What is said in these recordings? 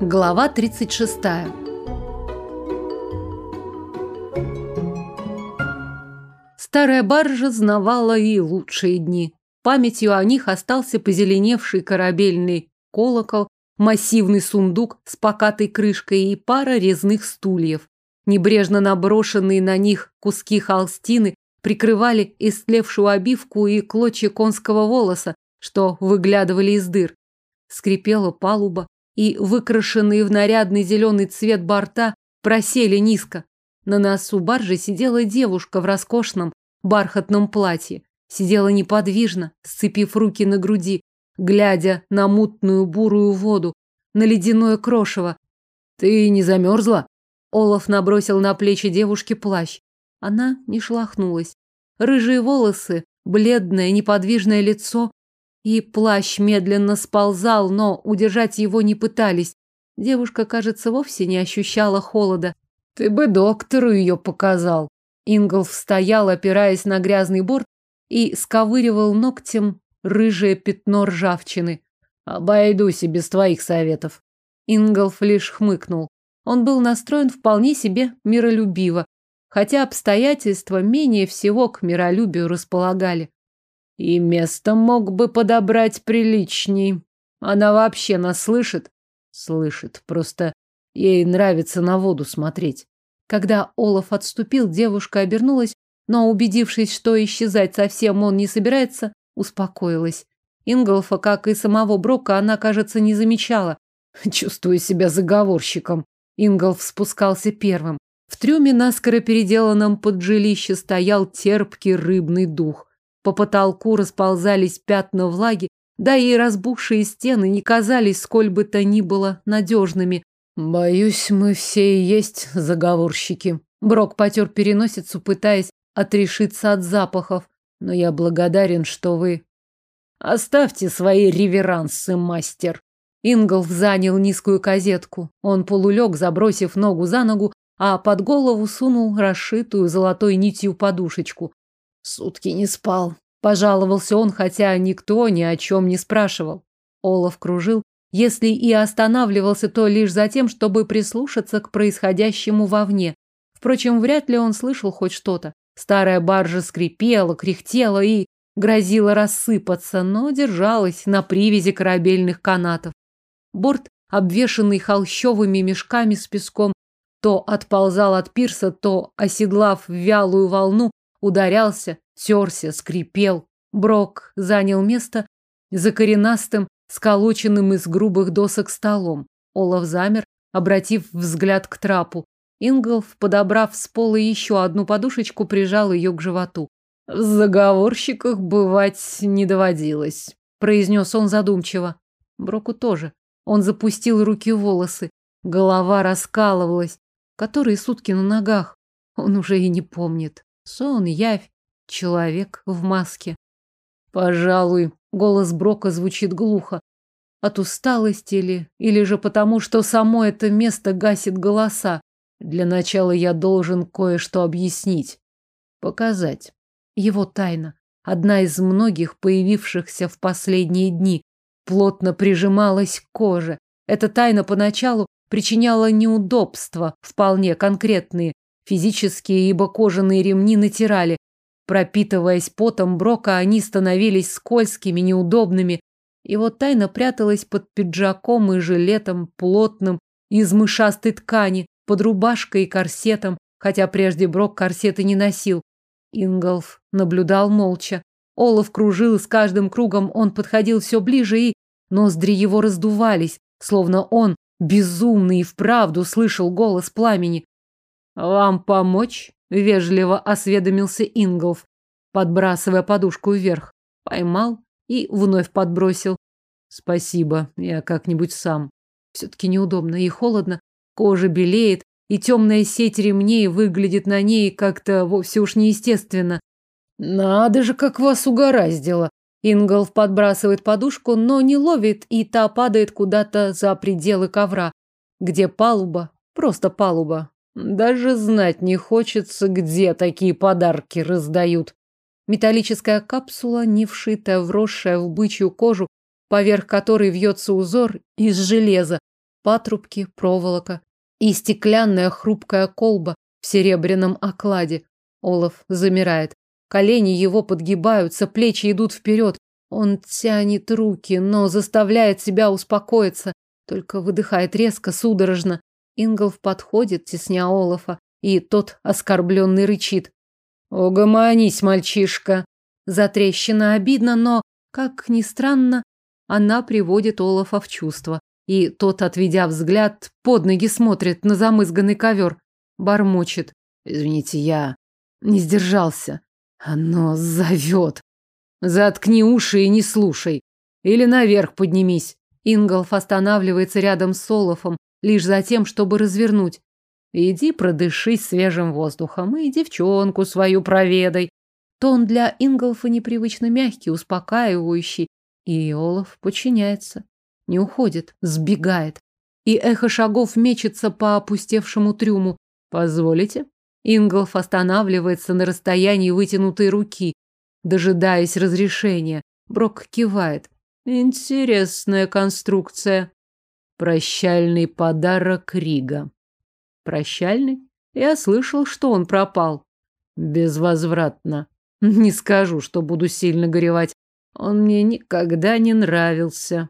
Глава 36. Старая баржа знавала и лучшие дни. Памятью о них остался позеленевший корабельный колокол, массивный сундук с покатой крышкой и пара резных стульев. Небрежно наброшенные на них куски холстины прикрывали истлевшую обивку и клочья конского волоса, что выглядывали из дыр. Скрипела палуба, и выкрашенные в нарядный зеленый цвет борта просели низко. На носу баржи сидела девушка в роскошном бархатном платье. Сидела неподвижно, сцепив руки на груди, глядя на мутную бурую воду, на ледяное крошево. «Ты не замерзла?» Олаф набросил на плечи девушки плащ. Она не шлахнулась. Рыжие волосы, бледное неподвижное лицо, и плащ медленно сползал, но удержать его не пытались. Девушка, кажется, вовсе не ощущала холода. Ты бы доктору ее показал. Инголф стоял, опираясь на грязный борт, и сковыривал ногтем рыжее пятно ржавчины. Обойдусь и без твоих советов. Инголф лишь хмыкнул. Он был настроен вполне себе миролюбиво, хотя обстоятельства менее всего к миролюбию располагали. И место мог бы подобрать приличней. Она вообще нас слышит? Слышит, просто ей нравится на воду смотреть. Когда Олаф отступил, девушка обернулась, но, убедившись, что исчезать совсем он не собирается, успокоилась. Инголфа, как и самого Брока, она, кажется, не замечала. Чувствую себя заговорщиком. Инголф спускался первым. В трюме наскоро переделанном под жилище стоял терпкий рыбный дух. По потолку расползались пятна влаги, да и разбухшие стены не казались сколь бы то ни было надежными. Боюсь, мы все и есть заговорщики. Брок потер переносицу, пытаясь отрешиться от запахов. Но я благодарен, что вы... Оставьте свои реверансы, мастер. Инголф занял низкую козетку. Он полулег, забросив ногу за ногу, а под голову сунул расшитую золотой нитью подушечку. Сутки не спал. Пожаловался он, хотя никто ни о чем не спрашивал. Олаф кружил. Если и останавливался, то лишь за тем, чтобы прислушаться к происходящему вовне. Впрочем, вряд ли он слышал хоть что-то. Старая баржа скрипела, кряхтела и грозила рассыпаться, но держалась на привязи корабельных канатов. Борт, обвешанный холщовыми мешками с песком, то отползал от пирса, то, оседлав вялую волну, ударялся, терся, скрипел. Брок занял место за коренастым, сколоченным из грубых досок столом. Олаф замер, обратив взгляд к трапу. Инголф, подобрав с пола еще одну подушечку, прижал ее к животу. В заговорщиках бывать не доводилось, произнес он задумчиво. Броку тоже. Он запустил руки в волосы. Голова раскалывалась. Которые сутки на ногах? Он уже и не помнит. Сон, явь, человек в маске. Пожалуй, голос Брока звучит глухо. От усталости ли, или же потому, что само это место гасит голоса. Для начала я должен кое-что объяснить. Показать. Его тайна. Одна из многих появившихся в последние дни. Плотно прижималась к коже. Эта тайна поначалу причиняла неудобства, вполне конкретные, Физические, ибо кожаные ремни натирали. Пропитываясь потом Брока, они становились скользкими, неудобными. Его тайна пряталась под пиджаком и жилетом, плотным, из мышастой ткани, под рубашкой и корсетом, хотя прежде Брок корсеты не носил. Инголф наблюдал молча. Олаф кружил, с каждым кругом он подходил все ближе, и ноздри его раздувались, словно он, безумный и вправду, слышал голос пламени. «Вам помочь?» – вежливо осведомился Инголф, подбрасывая подушку вверх. Поймал и вновь подбросил. «Спасибо, я как-нибудь сам. Все-таки неудобно и холодно, кожа белеет, и темная сеть ремней выглядит на ней как-то вовсе уж неестественно. Надо же, как вас угораздило!» Инголф подбрасывает подушку, но не ловит, и та падает куда-то за пределы ковра, где палуба, просто палуба, даже знать не хочется, где такие подарки раздают. Металлическая капсула, не вшитая, вросшая в бычью кожу, поверх которой вьется узор из железа. Патрубки, проволока и стеклянная хрупкая колба в серебряном окладе. Олаф замирает. Колени его подгибаются, плечи идут вперед. Он тянет руки, но заставляет себя успокоиться. Только выдыхает резко, судорожно. Инголф подходит, тесня Олафа, и тот оскорбленный рычит. «Угомонись, мальчишка!» Затрещина обидно, но, как ни странно, она приводит Олафа в чувство. И тот, отведя взгляд, под ноги смотрит на замызганный ковер. Бормочет. «Извините, я не сдержался. Оно зовет. Заткни уши и не слушай. Или наверх поднимись». Инголф останавливается рядом с Олафом, лишь за тем, чтобы развернуть. Иди продышись свежим воздухом и девчонку свою проведай. Тон для Инголфа непривычно мягкий, успокаивающий, и Олаф подчиняется. Не уходит, сбегает. И эхо шагов мечется по опустевшему трюму. «Позволите?» Инголф останавливается на расстоянии вытянутой руки, дожидаясь разрешения. Брок кивает. «Интересная конструкция. Прощальный подарок Рига». Прощальный? Я слышал, что он пропал. Безвозвратно. Не скажу, что буду сильно горевать. Он мне никогда не нравился.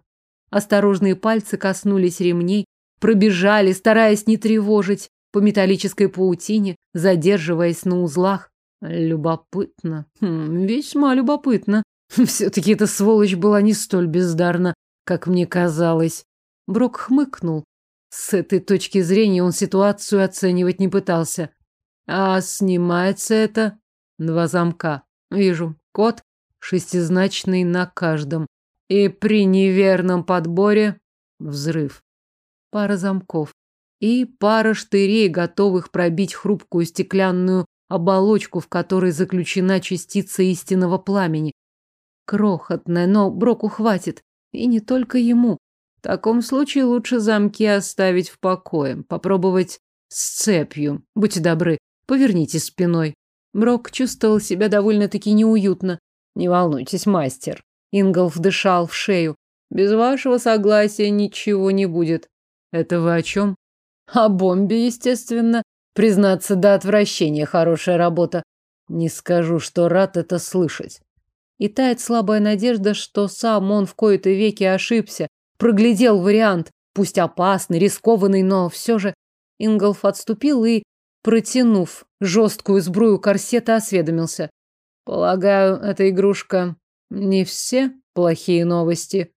Осторожные пальцы коснулись ремней, пробежали, стараясь не тревожить, по металлической паутине, задерживаясь на узлах. Любопытно. Хм, весьма любопытно. Все-таки эта сволочь была не столь бездарна, как мне казалось. Брок хмыкнул, с этой точки зрения он ситуацию оценивать не пытался. А снимается это два замка. Вижу, код шестизначный на каждом. И при неверном подборе взрыв. Пара замков. И пара штырей, готовых пробить хрупкую стеклянную оболочку, в которой заключена частица истинного пламени. Крохотная, но Броку хватит. И не только ему. В таком случае лучше замки оставить в покое, попробовать с цепью. Будьте добры, поверните спиной. Брок чувствовал себя довольно-таки неуютно. Не волнуйтесь, мастер. Инголф дышал в шею. Без вашего согласия ничего не будет. Это вы о чем? О бомбе, естественно. Признаться, до отвращения хорошая работа. Не скажу, что рад это слышать. И тает слабая надежда, что сам он в кои-то веки ошибся, проглядел вариант, пусть опасный, рискованный, но все же. Инголф отступил и, протянув жесткую сбрую корсета, осведомился. Полагаю, эта игрушка не все плохие новости.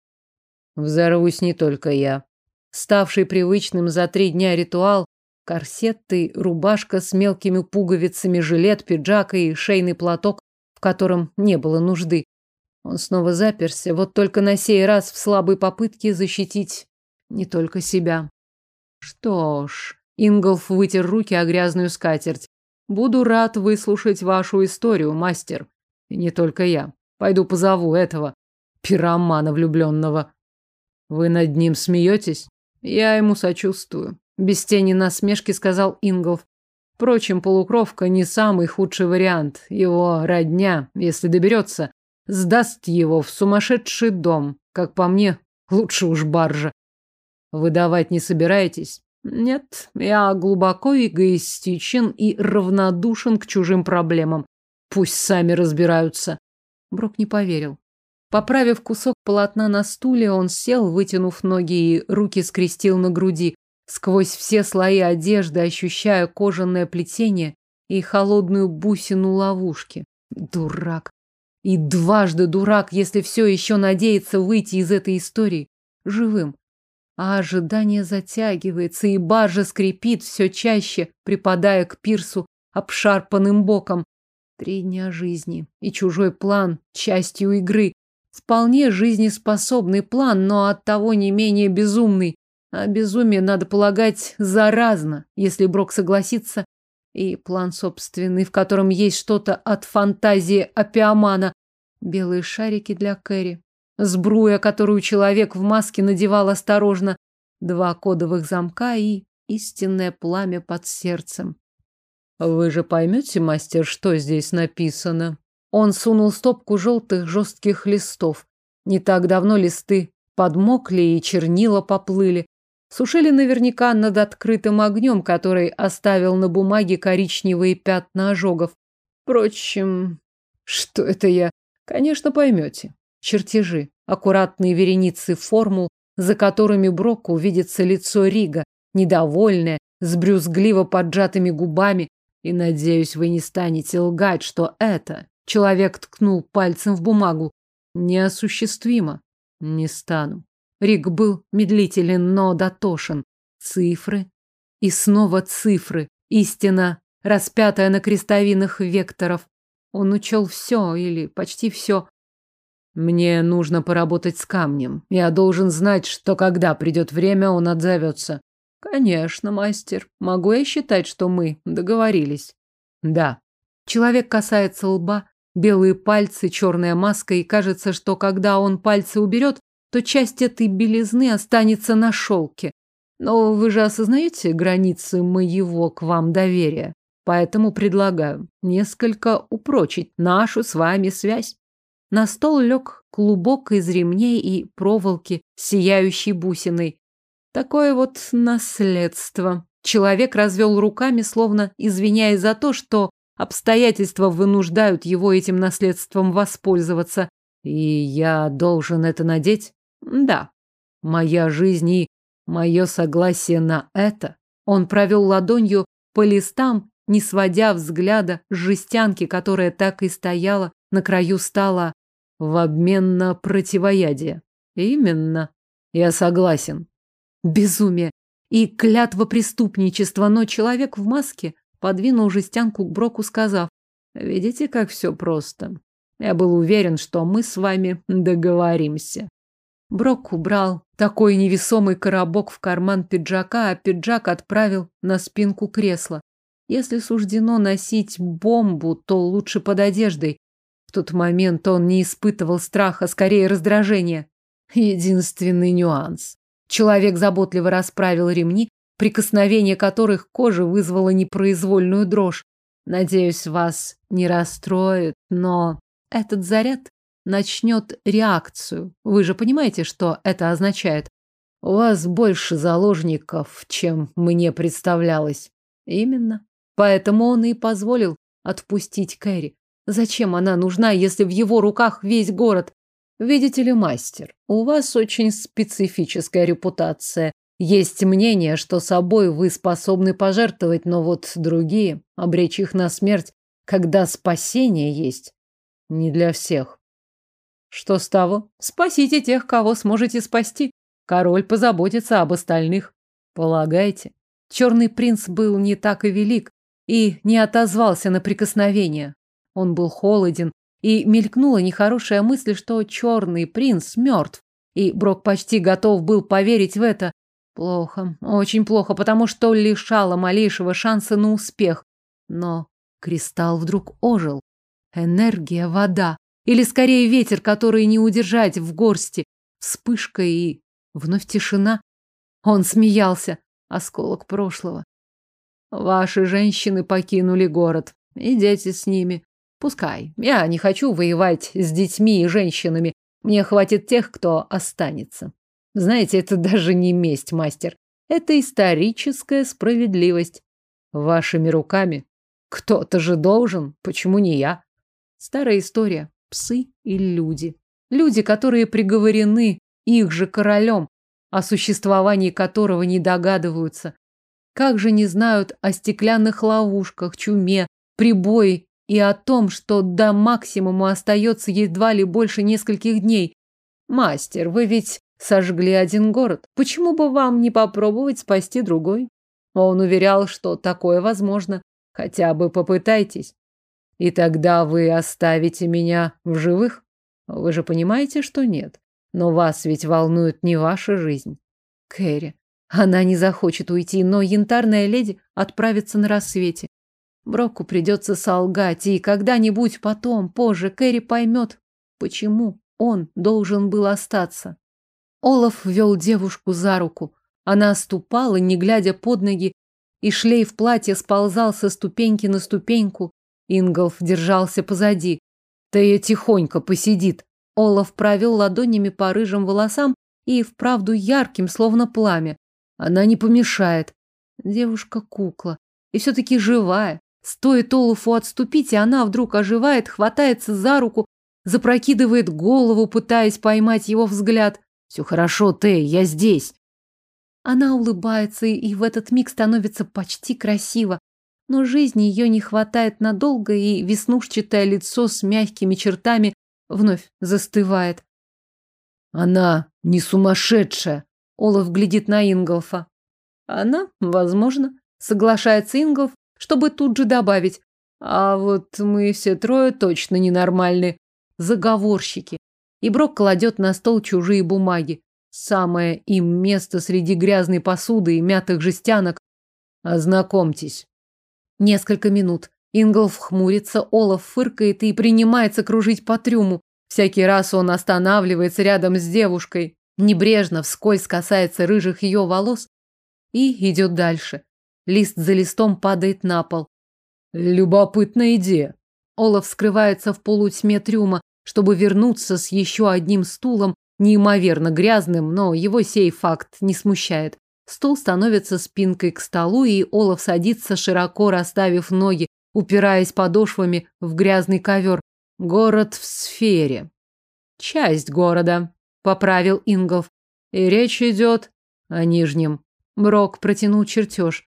Взорвусь не только я. Ставший привычным за три дня ритуал, корсеты, рубашка с мелкими пуговицами, жилет, пиджак и шейный платок, в котором не было нужды. Он снова заперся, вот только на сей раз в слабой попытке защитить не только себя. Что ж, Инголф вытер руки о грязную скатерть. Буду рад выслушать вашу историю, мастер. И не только я. Пойду позову этого пиромана влюбленного. Вы над ним смеетесь? Я ему сочувствую. Без тени насмешки сказал Инголф. Впрочем, полукровка не самый худший вариант. Его родня, если доберется, сдаст его в сумасшедший дом. Как по мне, лучше уж баржа. Выдавать не собираетесь? Нет, я глубоко эгоистичен и равнодушен к чужим проблемам. Пусть сами разбираются. Брок не поверил. Поправив кусок полотна на стуле, он сел, вытянув ноги и руки скрестил на груди, сквозь все слои одежды ощущая кожаное плетение и холодную бусину ловушки. Дурак. И дважды дурак, если все еще надеется выйти из этой истории живым. А ожидание затягивается, и баржа скрипит все чаще, припадая к пирсу обшарпанным боком. Три дня жизни и чужой план частью игры. Вполне жизнеспособный план, но оттого не менее безумный. А безумие, надо полагать, заразно, если Брок согласится и план собственный, в котором есть что-то от фантазии Апиамана. Белые шарики для Кэрри. Сбруя, которую человек в маске надевал осторожно. Два кодовых замка и истинное пламя под сердцем. Вы же поймете, мастер, что здесь написано? Он сунул стопку желтых жестких листов. Не так давно листы подмокли и чернила поплыли. Сушили наверняка над открытым огнем, который оставил на бумаге коричневые пятна ожогов. Впрочем, что это я? Конечно, поймете. Чертежи, аккуратные вереницы формул, за которыми Броку увидится лицо Рига, недовольное, с брюзгливо поджатыми губами, и, надеюсь, вы не станете лгать, что это, человек ткнул пальцем в бумагу, неосуществимо. Не стану. Рик был медлителен, но дотошен. Цифры. И снова цифры. Истина, распятая на крестовинах векторов. Он учел все или почти все. Мне нужно поработать с камнем. Я должен знать, что когда придет время, он отзовется. Конечно, мастер. Могу я считать, что мы договорились? Да. Человек касается лба, белые пальцы, черная маска, и кажется, что когда он пальцы уберет, то часть этой белизны останется на шелке. Но вы же осознаете границы моего к вам доверия. Поэтому предлагаю несколько упрочить нашу с вами связь. На стол лег клубок из ремней и проволоки, сияющей бусиной. Такое вот наследство. Человек развел руками, словно извиняясь за то, что обстоятельства вынуждают его этим наследством воспользоваться. И я должен это надеть? Да. Моя жизнь и мое согласие на это. Он провел ладонью по листам, не сводя взгляда с жестянки, которая так и стояла на краю стола, в обмен на противоядие. Именно. Я согласен. Безумие и клятва преступничества, но человек в маске подвинул жестянку к Броку, сказав, «Видите, как все просто. Я был уверен, что мы с вами договоримся». Брок убрал такой невесомый коробок в карман пиджака, а пиджак отправил на спинку кресла. Если суждено носить бомбу, то лучше под одеждой. В тот момент он не испытывал страха, скорее раздражения. Единственный нюанс. Человек заботливо расправил ремни, прикосновение которых к коже вызвало непроизвольную дрожь. Надеюсь, вас не расстроит, но этот заряд начнет реакцию. Вы же понимаете, что это означает? У вас больше заложников, чем мне представлялось. Именно. Поэтому он и позволил отпустить Кэрри. Зачем она нужна, если в его руках весь город? Видите ли, мастер, у вас очень специфическая репутация. Есть мнение, что собой вы способны пожертвовать, но вот другие, обречь их на смерть, когда спасение есть, не для всех. Что с того? Спасите тех, кого сможете спасти. Король позаботится об остальных. Полагаете? Черный принц был не так и велик и не отозвался на прикосновение. Он был холоден, и мелькнула нехорошая мысль, что черный принц мертв. И Брок почти готов был поверить в это. Плохо, очень плохо, потому что лишало малейшего шанса на успех. Но кристалл вдруг ожил. Энергия, вода. Или скорее ветер, который не удержать в горсти. Вспышка и вновь тишина. Он смеялся. Осколок прошлого. Ваши женщины покинули город. Идите с ними. Пускай. Я не хочу воевать с детьми и женщинами. Мне хватит тех, кто останется. Знаете, это даже не месть, мастер. Это историческая справедливость. Вашими руками. Кто-то же должен. Почему не я? Старая история. Псы и люди. Люди, которые приговорены их же королем, о существовании которого не догадываются. Как же не знают о стеклянных ловушках, чуме, прибое и о том, что до максимума остается едва ли больше нескольких дней. Мастер, вы ведь сожгли один город. Почему бы вам не попробовать спасти другой? Он уверял, что такое возможно. Хотя бы попытайтесь. И тогда вы оставите меня в живых? Вы же понимаете, что нет. Но вас ведь волнует не ваша жизнь. Кэрри. Она не захочет уйти, но янтарная леди отправится на рассвете. Броку придется солгать, и когда-нибудь потом, позже, Кэрри поймет, почему он должен был остаться. Олаф вел девушку за руку. Она ступала, не глядя под ноги, и шлейф платья сползал со ступеньки на ступеньку. Инголф держался позади. Тея тихонько посидит. Олаф провел ладонями по рыжим волосам и вправду ярким, словно пламя. Она не помешает. Девушка-кукла. И все-таки живая. Стоит Олафу отступить, и она вдруг оживает, хватается за руку, запрокидывает голову, пытаясь поймать его взгляд. «Все хорошо, Тей, я здесь». Она улыбается, и в этот миг становится почти красиво. Но жизни ее не хватает надолго, и веснушчатое лицо с мягкими чертами вновь застывает. Она не сумасшедшая. Олаф глядит на Инголфа. Она, возможно, соглашается Инголф, чтобы тут же добавить. А вот мы все трое точно ненормальны. Заговорщики. И Брок кладет на стол чужие бумаги. Самое им место среди грязной посуды и мятых жестянок. Ознакомьтесь. Несколько минут. Инголф хмурится, Олаф фыркает и принимается кружить по трюму. Всякий раз он останавливается рядом с девушкой, небрежно вскользь касается рыжих ее волос и идет дальше. Лист за листом падает на пол. Любопытная идея. Олаф скрывается в полутьме трюма, чтобы вернуться с еще одним стулом, неимоверно грязным, но его сей факт не смущает. Стул становится спинкой к столу, и Олаф садится, широко расставив ноги, упираясь подошвами в грязный ковер. Город в сфере. Часть города, поправил Ингolf. И речь идет о Нижнем. Брок протянул чертеж.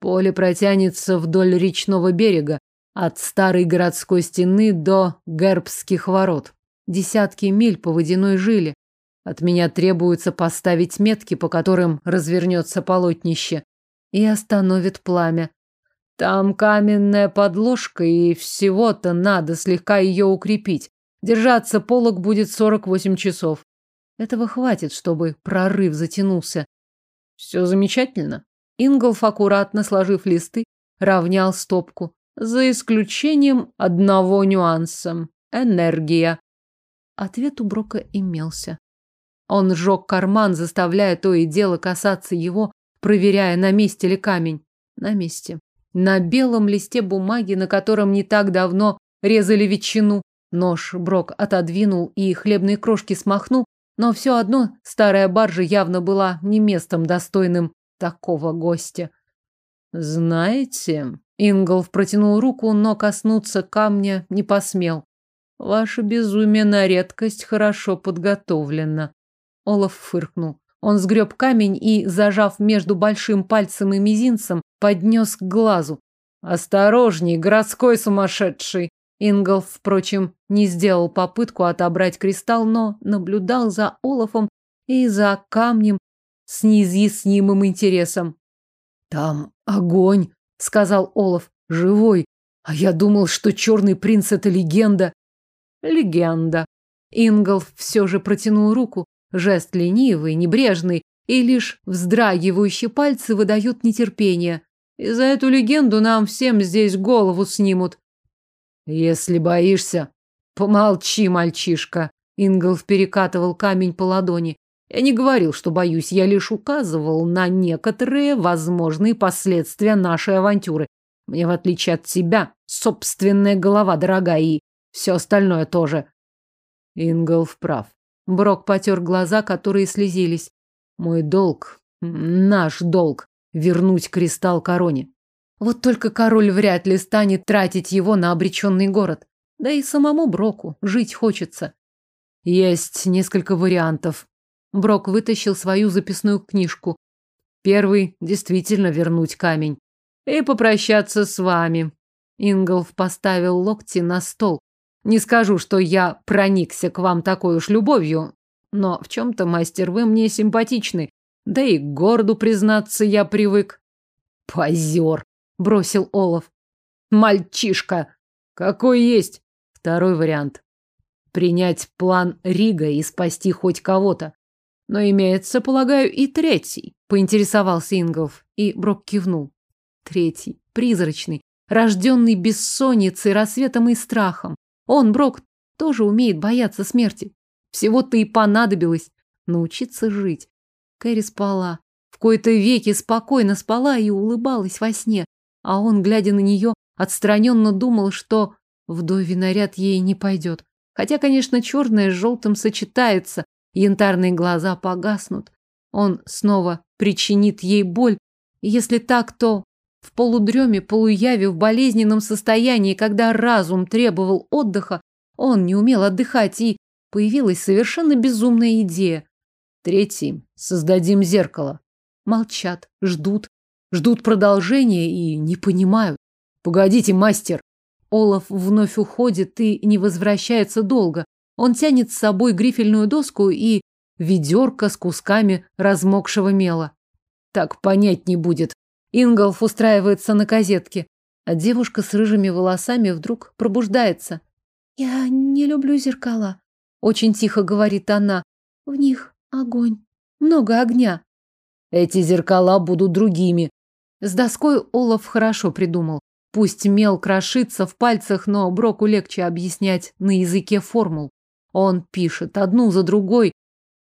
Поле протянется вдоль речного берега, от старой городской стены до Гербских ворот. Десятки миль по водяной жиле. От меня требуется поставить метки, по которым развернется полотнище и остановит пламя. Там каменная подложка, и всего-то надо слегка ее укрепить. Держаться полок будет 48 часов. Этого хватит, чтобы прорыв затянулся. Все замечательно. Инголф, аккуратно сложив листы, равнял стопку. За исключением одного нюанса. Энергия. Ответ у Брока имелся. Он сжег карман, заставляя то и дело касаться его, проверяя, на месте ли камень. На месте. На белом листе бумаги, на котором не так давно резали ветчину, нож Брок отодвинул и хлебные крошки смахнул, но все одно старая баржа явно была не местом достойным такого гостя. Знаете, Инголф протянул руку, но коснуться камня не посмел. Ваше безумие на редкость хорошо подготовлено. Олаф фыркнул. Он сгреб камень и, зажав между большим пальцем и мизинцем, поднес к глазу. «Осторожней, городской сумасшедший!» Ингolf, впрочем, не сделал попытку отобрать кристалл, но наблюдал за Олафом и за камнем с неизъяснимым интересом. «Там огонь!» — сказал Олаф. «Живой! А я думал, что черный принц — это легенда!» «Легенда!» Ингolf все же протянул руку, Жест ленивый, небрежный, и лишь вздрагивающие пальцы выдают нетерпение. И за эту легенду нам всем здесь голову снимут. Если боишься, помолчи, мальчишка. Инглв перекатывал камень по ладони. Я не говорил, что боюсь, я лишь указывал на некоторые возможные последствия нашей авантюры. Мне, в отличие от тебя, собственная голова дорога и все остальное тоже. Инглв прав. Брок потер глаза, которые слезились. Мой долг, наш долг, вернуть кристалл короне. Вот только король вряд ли станет тратить его на обреченный город. Да и самому Броку жить хочется. Есть несколько вариантов. Брок вытащил свою записную книжку. Первый – действительно вернуть камень. И попрощаться с вами. Инголф поставил локти на стол, не скажу, что я проникся к вам такой уж любовью, но в чем-то, мастер, вы мне симпатичны. Да и к городу, признаться, я привык. Позер, бросил Олаф. Мальчишка. Какой есть? Второй вариант. Принять план Рига и спасти хоть кого-то. Но имеется, полагаю, и третий, поинтересовался Ингов, и Брок кивнул. Третий, призрачный, рожденный бессонницей, рассветом и страхом. Он, Брок, тоже умеет бояться смерти. Всего-то и понадобилось научиться жить. Кэрри спала. В кои-то веки спокойно спала и улыбалась во сне. А он, глядя на нее, отстраненно думал, что вдовий наряд ей не пойдет. Хотя, конечно, черное с желтым сочетается, янтарные глаза погаснут. Он снова причинит ей боль. Если так, то в полудреме, полуяве, в болезненном состоянии, когда разум требовал отдыха, он не умел отдыхать, и появилась совершенно безумная идея. Третий. Создадим зеркало. Молчат, ждут, ждут продолжения и не понимают. Погодите, мастер. Олаф вновь уходит и не возвращается долго. Он тянет с собой грифельную доску и ведерко с кусками размокшего мела. Так понять не будет. Инголф устраивается на козетке, а девушка с рыжими волосами вдруг пробуждается. «Я не люблю зеркала», — очень тихо говорит она. «В них огонь, много огня». «Эти зеркала будут другими». С доской Олаф хорошо придумал. Пусть мел крошится в пальцах, но Броку легче объяснять на языке формул. Он пишет одну за другой,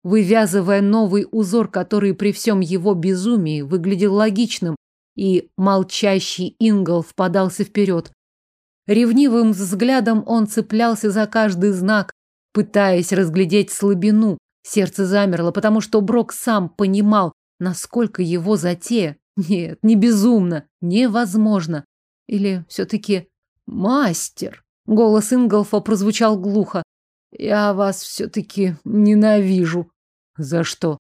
вывязывая новый узор, который при всем его безумии выглядел логичным, и молчащий Ингл впадался вперед. Ревнивым взглядом он цеплялся за каждый знак, пытаясь разглядеть слабину. Сердце замерло, потому что Брок сам понимал, насколько его затея, нет, не безумно, невозможно. Или все-таки мастер? Голос Инголфа прозвучал глухо. Я вас все-таки ненавижу. За что?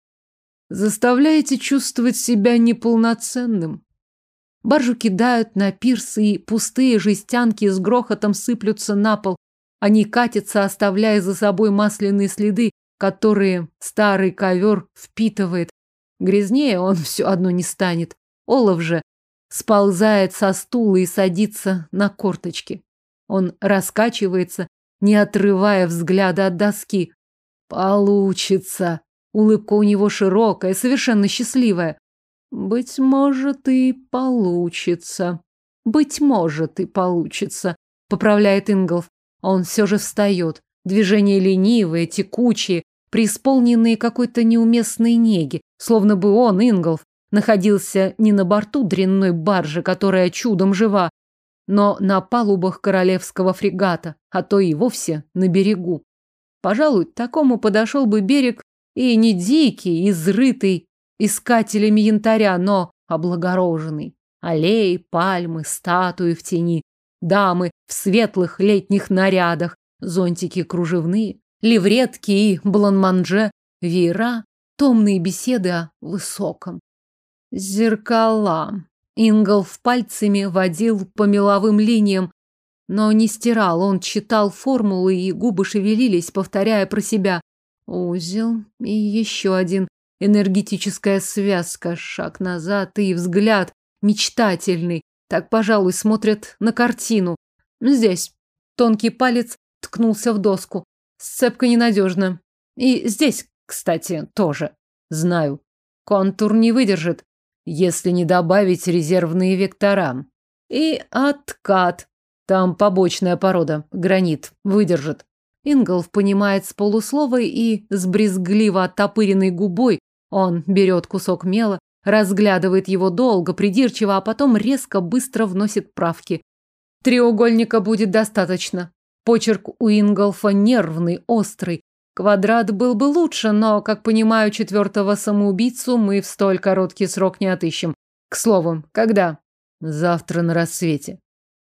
Заставляете чувствовать себя неполноценным. Баржу кидают на пирс, и пустые жестянки с грохотом сыплются на пол. Они катятся, оставляя за собой масляные следы, которые старый ковер впитывает. Грязнее он все одно не станет. Олов же сползает со стула и садится на корточки. Он раскачивается, не отрывая взгляда от доски. Получится. Улыбка у него широкая, совершенно счастливая. Быть может, и получится. Быть может, и получится, поправляет Инглов. Он все же встает. Движения ленивые, текучие, преисполненные какой-то неуместной неги, словно бы он, Инглов, находился не на борту дрянной баржи, которая чудом жива, но на палубах королевского фрегата, а то и вовсе на берегу. Пожалуй, такому подошел бы берег и не дикий, изрытый искателями янтаря, но облагороженный. Аллеи, пальмы, статуи в тени, дамы в светлых летних нарядах, зонтики кружевные, левретки и бланманже, веера, томные беседы о высоком. Зеркала. Инголф пальцами водил по меловым линиям, но не стирал, он читал формулы, и губы шевелились, повторяя про себя. Узел и еще один. Энергетическая связка, шаг назад и взгляд мечтательный. Так, пожалуй, смотрят на картину. Здесь. Тонкий палец ткнулся в доску. Сцепка ненадежна. И здесь, кстати, тоже. Знаю. Контур не выдержит, если не добавить резервные вектора. И откат. Там побочная порода, гранит, выдержит. Инголф понимает с полуслова и с брезгливо оттопыренной губой он берет кусок мела, разглядывает его долго, придирчиво, а потом резко, быстро вносит правки. Треугольника будет достаточно. Почерк у Инголфа нервный, острый. Квадрат был бы лучше, но, как понимаю, четвертого самоубийцу мы в столь короткий срок не отыщем. К слову, когда? Завтра на рассвете.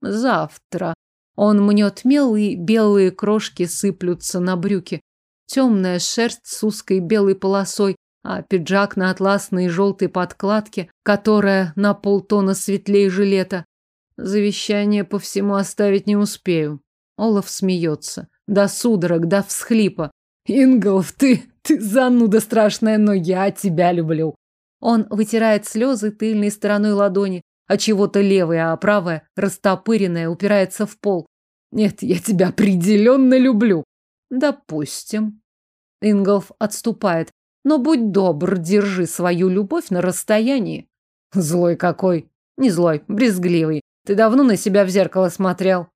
Завтра. Он мнет мел, и белые крошки сыплются на брюки. Темная шерсть с узкой белой полосой, а пиджак на атласной желтой подкладке, которая на полтона светлее жилета. Завещание по всему оставить не успею. Олаф смеется. До судорог, до всхлипа. Инголф, ты, ты зануда страшная, но я тебя люблю. Он вытирает слезы тыльной стороной ладони, а чего-то левая, а правая, растопыренная, упирается в пол. Нет, я тебя определенно люблю. Допустим. Инголф отступает, но будь добр, держи свою любовь на расстоянии. Злой какой. Не злой, брезгливый. Ты давно на себя в зеркало смотрел?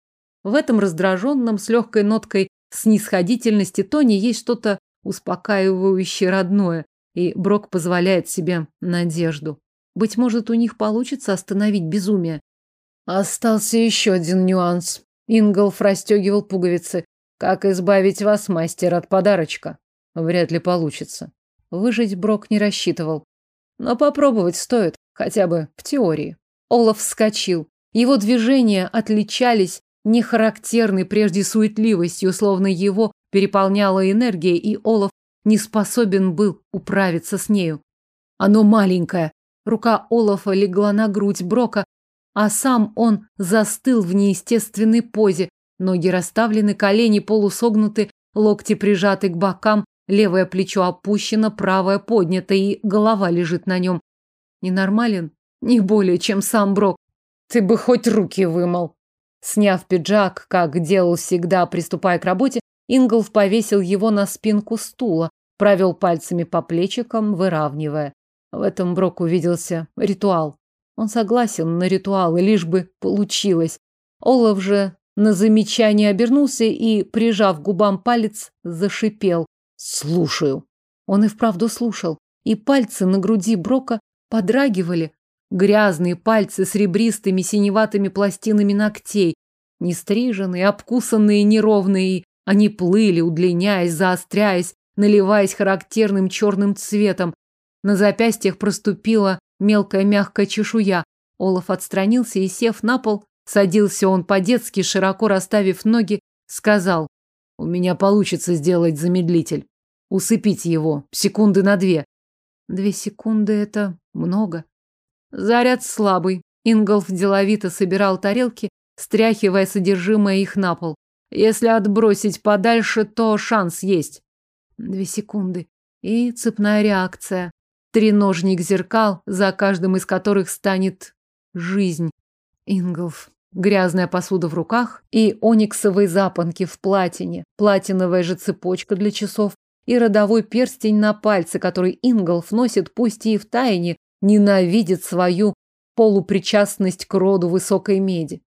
В этом раздраженном, с легкой ноткой снисходительности тоне есть что-то успокаивающее родное, и Брок позволяет себе надежду. Быть может, у них получится остановить безумие. Остался еще один нюанс. Инголф расстегивал пуговицы. Как избавить вас, мастер, от подарочка? Вряд ли получится. Выжить Брок не рассчитывал. Но попробовать стоит, хотя бы в теории. Олаф вскочил. Его движения отличались нехарактерной прежде суетливостью, словно его переполняла энергия, и Олаф не способен был управиться с нею. Оно маленькое. Рука Олафа легла на грудь Брока, а сам он застыл в неестественной позе. Ноги расставлены, колени полусогнуты, локти прижаты к бокам, левое плечо опущено, правое поднято, и голова лежит на нем. Ненормален? Не более, чем сам Брок. Ты бы хоть руки вымыл. Сняв пиджак, как делал всегда, приступая к работе, Инглв повесил его на спинку стула, провел пальцами по плечикам, выравнивая. В этом Брок увиделся ритуал. Он согласен на ритуал, и лишь бы получилось. Олаф же на замечание обернулся и, прижав губам палец, зашипел. «Слушаю». Он и вправду слушал, и пальцы на груди Брока подрагивали. Грязные пальцы с ребристыми синеватыми пластинами ногтей, нестриженные, обкусанные неровные, они плыли, удлиняясь, заостряясь, наливаясь характерным черным цветом. На запястьях проступила мелкая мягкая чешуя. Олаф отстранился и, сев на пол, садился он по-детски, широко расставив ноги, сказал, «У меня получится сделать замедлитель. Усыпить его секунды на две». Две секунды — это много. Заряд слабый. Инголф деловито собирал тарелки, стряхивая содержимое их на пол. Если отбросить подальше, то шанс есть. Две секунды. И цепная реакция. Треножник зеркал, за каждым из которых станет жизнь. Инголф. Грязная посуда в руках и ониксовые запонки в платине, платиновая же цепочка для часов и родовой перстень на пальце, который Инголф носит пусть и в тайне, ненавидит свою полупричастность к роду высокой меди.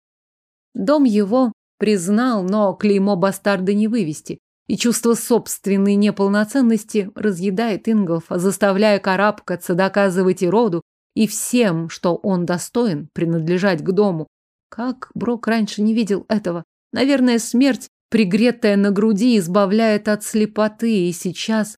Дом его признал, но клеймо бастарда не вывести и чувство собственной неполноценности разъедает Инголфа, заставляя карабкаться, доказывать и роду, и всем, что он достоин принадлежать к дому. Как Брок раньше не видел этого? Наверное, смерть, пригретая на груди, избавляет от слепоты, и сейчас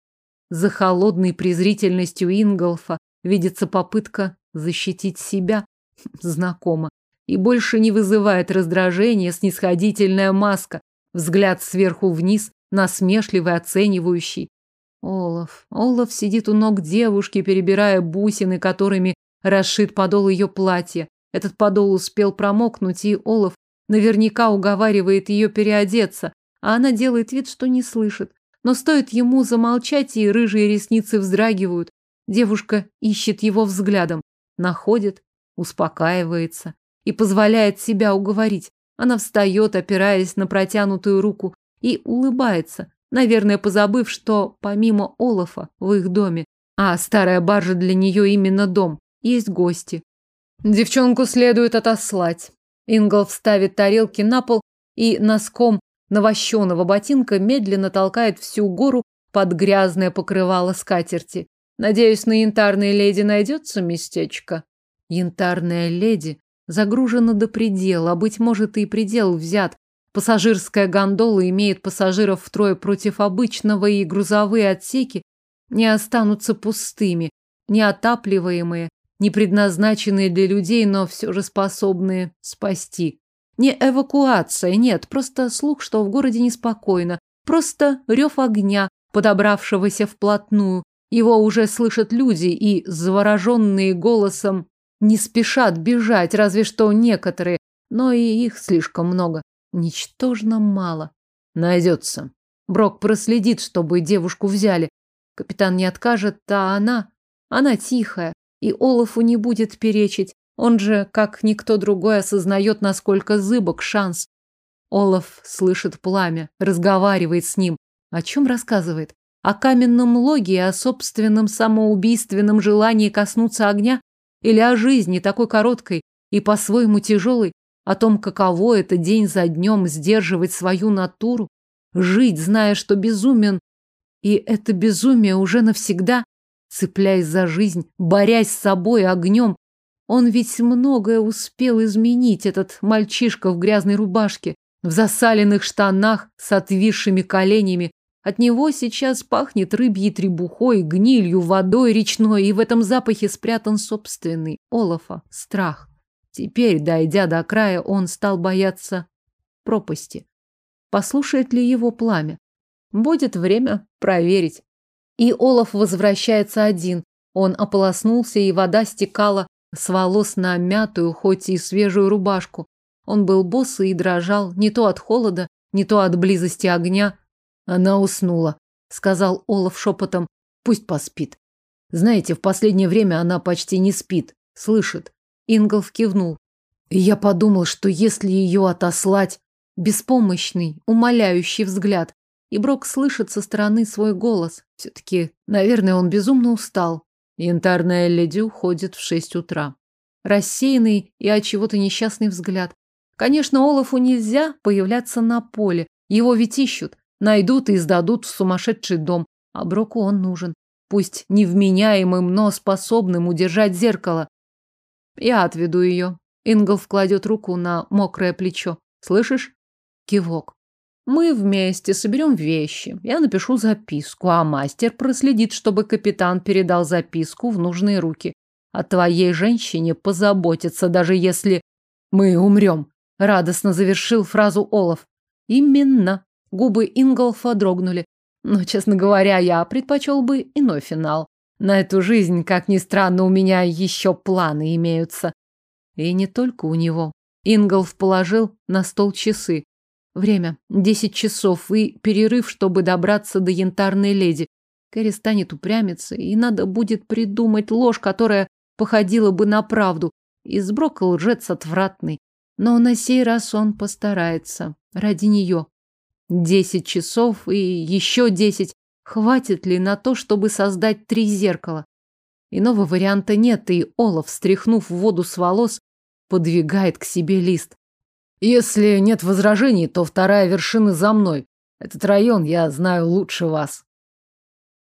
за холодной презрительностью Инголфа видится попытка защитить себя. Знакомо. И больше не вызывает раздражения снисходительная маска, взгляд сверху вниз, насмешливый, оценивающий. Олаф. Олаф сидит у ног девушки, перебирая бусины, которыми расшит подол ее платья. Этот подол успел промокнуть, и Олаф наверняка уговаривает ее переодеться, а она делает вид, что не слышит. Но стоит ему замолчать, и рыжие ресницы вздрагивают. Девушка ищет его взглядом, находит, успокаивается и позволяет себя уговорить. Она встает, опираясь на протянутую руку, и улыбается, наверное, позабыв, что помимо Олафа в их доме, а старая баржа для нее именно дом, есть гости. Девчонку следует отослать. Ингolf ставит тарелки на пол и носком навощенного ботинка медленно толкает всю гору под грязное покрывало скатерти. Надеюсь, на янтарной леди найдется местечко. Янтарная леди загружена до предела, а быть может и предел взят, Пассажирская гондола имеет пассажиров втрое против обычного, и грузовые отсеки не останутся пустыми, неотапливаемые, не предназначенные для людей, но все же способные спасти. Не эвакуация, нет, просто слух, что в городе неспокойно, просто рев огня, подобравшегося вплотную. Его уже слышат люди, и, завороженные голосом, не спешат бежать, разве что некоторые, но и их слишком много. Ничтожно мало. Найдется. Брок проследит, чтобы девушку взяли. Капитан не откажет, а она... Она тихая, и Олафу не будет перечить. Он же, как никто другой, осознает, насколько зыбок шанс. Олаф слышит пламя, разговаривает с ним. О чем рассказывает? О каменном логе и о собственном самоубийственном желании коснуться огня? Или о жизни такой короткой и по-своему тяжелой, о том, каково это день за днем сдерживать свою натуру, жить, зная, что безумен, и это безумие уже навсегда, цепляясь за жизнь, борясь с собой огнем. Он ведь многое успел изменить, этот мальчишка в грязной рубашке, в засаленных штанах с отвисшими коленями, От него сейчас пахнет рыбьей требухой, гнилью, водой речной, и в этом запахе спрятан собственный Олафа страх. Теперь, дойдя до края, он стал бояться пропасти. Послушает ли его пламя? Будет время проверить. И Олаф возвращается один. Он ополоснулся, и вода стекала с волос на мятую, хоть и свежую рубашку. Он был босый и дрожал, не то от холода, не то от близости огня. Она уснула, сказал Олаф шепотом. Пусть поспит. Знаете, в последнее время она почти не спит, слышит. Инголф кивнул. Я подумал, что если ее отослать... Беспомощный, умоляющий взгляд. И Брок слышит со стороны свой голос. Все-таки, наверное, он безумно устал. Янтарная леди уходит в шесть утра. Рассеянный и от чего-то несчастный взгляд. Конечно, Олафу нельзя появляться на поле. Его ведь ищут. Найдут и сдадут в сумасшедший дом. А Броку он нужен. Пусть невменяемым, но способным удержать зеркало. Я отведу ее. Ингolf кладет руку на мокрое плечо. Слышишь? Кивок. Мы вместе соберем вещи. Я напишу записку, а мастер проследит, чтобы капитан передал записку в нужные руки. О твоей женщине позаботиться, даже если мы умрем. Радостно завершил фразу Олаф. Именно. Губы Инголфа дрогнули. Но, честно говоря, я предпочел бы иной финал. На эту жизнь, как ни странно, у меня еще планы имеются. И не только у него. Инголф положил на стол часы. Время. Десять часов и перерыв, чтобы добраться до янтарной леди. Кэрри станет упрямиться, и надо будет придумать ложь, которая походила бы на правду. Из Брока лжец отвратный. Но на сей раз он постарается. Ради нее. Десять часов и еще десять. Хватит ли на то, чтобы создать три зеркала? Иного варианта нет, и Олаф, стряхнув воду с волос, подвигает к себе лист. Если нет возражений, то вторая вершина за мной. Этот район я знаю лучше вас.